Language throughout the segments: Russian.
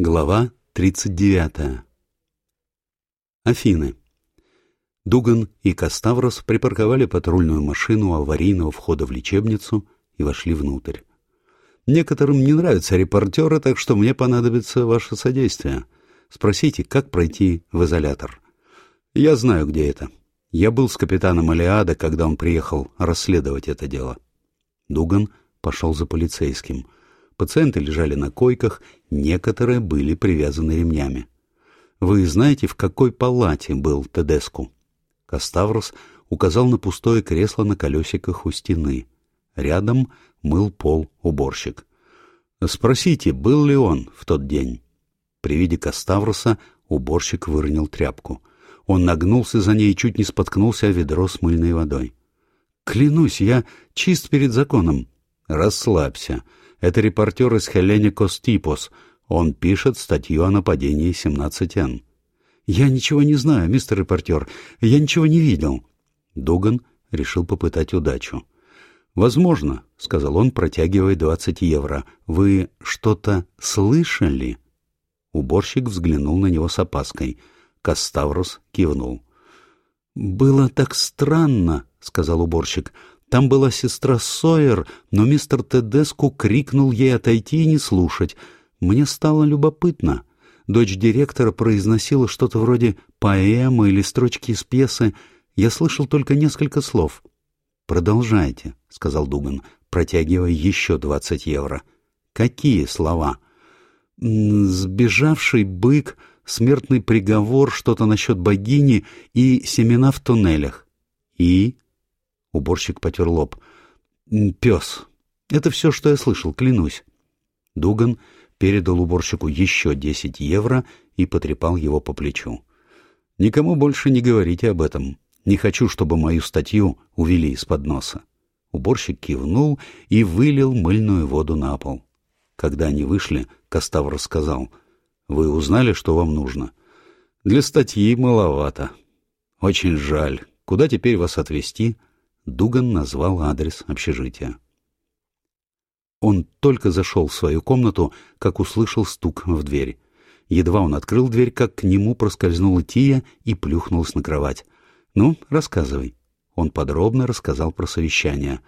Глава 39. Афины. Дуган и Каставрос припарковали патрульную машину аварийного входа в лечебницу и вошли внутрь. Некоторым не нравятся репортеры, так что мне понадобится ваше содействие. Спросите, как пройти в изолятор. Я знаю, где это. Я был с капитаном Алиада, когда он приехал расследовать это дело. Дуган пошел за полицейским — Пациенты лежали на койках, некоторые были привязаны ремнями. «Вы знаете, в какой палате был Тедеску?» Каставрос указал на пустое кресло на колесиках у стены. Рядом мыл пол уборщик. «Спросите, был ли он в тот день?» При виде Каставроса уборщик выронил тряпку. Он нагнулся за ней и чуть не споткнулся о ведро с мыльной водой. «Клянусь, я чист перед законом». «Расслабься. Это репортер из Хеленикос Типос. Он пишет статью о нападении 17Н. «Я ничего не знаю, мистер репортер. Я ничего не видел». Дуган решил попытать удачу. «Возможно», — сказал он, протягивая 20 евро. «Вы что-то слышали?» Уборщик взглянул на него с опаской. Каставрос кивнул. «Было так странно», — сказал уборщик. Там была сестра Сойер, но мистер Тедеску крикнул ей отойти и не слушать. Мне стало любопытно. Дочь директора произносила что-то вроде поэмы или строчки из пьесы. Я слышал только несколько слов. «Продолжайте», — сказал Дуган, протягивая еще двадцать евро. «Какие слова?» «Сбежавший бык», «Смертный приговор», что-то насчет богини и «Семена в туннелях». «И?» Уборщик потер лоб. «Пес. Это все, что я слышал, клянусь». Дуган передал уборщику еще десять евро и потрепал его по плечу. «Никому больше не говорите об этом. Не хочу, чтобы мою статью увели из-под носа». Уборщик кивнул и вылил мыльную воду на пол. Когда они вышли, Каставр сказал, «Вы узнали, что вам нужно?» «Для статьи маловато. Очень жаль. Куда теперь вас отвезти?» Дуган назвал адрес общежития. Он только зашел в свою комнату, как услышал стук в дверь. Едва он открыл дверь, как к нему проскользнула Тия и плюхнулась на кровать. «Ну, рассказывай». Он подробно рассказал про совещание.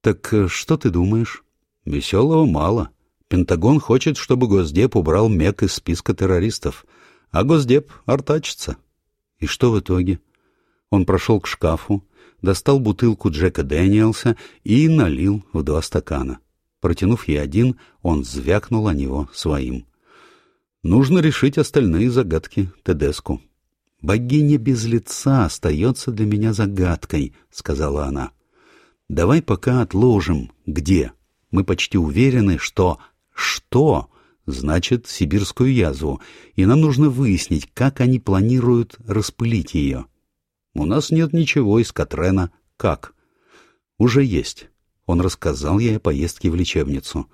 «Так э, что ты думаешь?» «Веселого мало. Пентагон хочет, чтобы Госдеп убрал МЕК из списка террористов, а Госдеп артачится». «И что в итоге?» Он прошел к шкафу, достал бутылку Джека Дэниелса и налил в два стакана. Протянув ей один, он звякнул о него своим. «Нужно решить остальные загадки Тедеску». «Богиня без лица остается для меня загадкой», — сказала она. «Давай пока отложим, где. Мы почти уверены, что «что» значит сибирскую язву, и нам нужно выяснить, как они планируют распылить ее». У нас нет ничего из Катрена. Как? Уже есть. Он рассказал ей о поездке в лечебницу.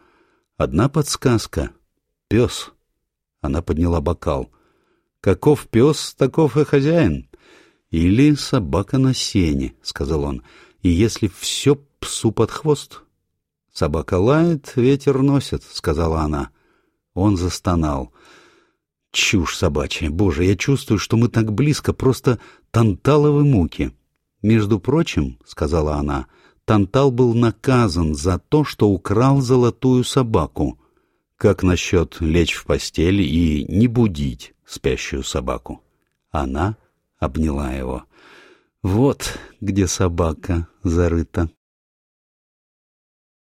Одна подсказка. Пес. Она подняла бокал. Каков пес, таков и хозяин. Или собака на сене, сказал он. И если все псу под хвост. Собака лает, ветер носит, сказала она. Он застонал. Чушь собачья. Боже, я чувствую, что мы так близко, просто танталовы муки. Между прочим, — сказала она, — Тантал был наказан за то, что украл золотую собаку. Как насчет лечь в постель и не будить спящую собаку? Она обняла его. Вот где собака зарыта.